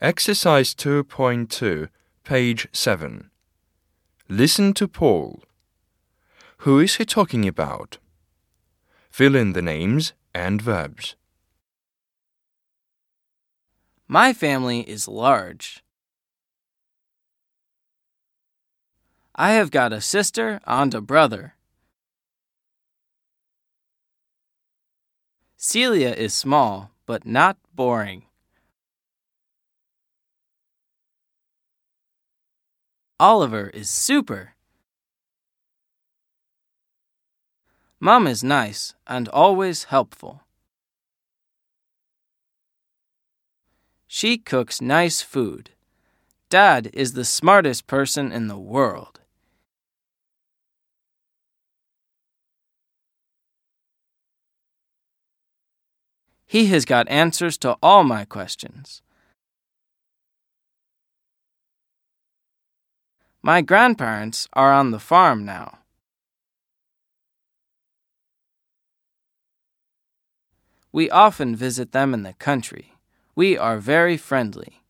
Exercise 2.2, page 7. Listen to Paul. Who is he talking about? Fill in the names and verbs. My family is large. I have got a sister and a brother. Celia is small, but not boring. Oliver is super. Mom is nice and always helpful. She cooks nice food. Dad is the smartest person in the world. He has got answers to all my questions. My grandparents are on the farm now. We often visit them in the country. We are very friendly.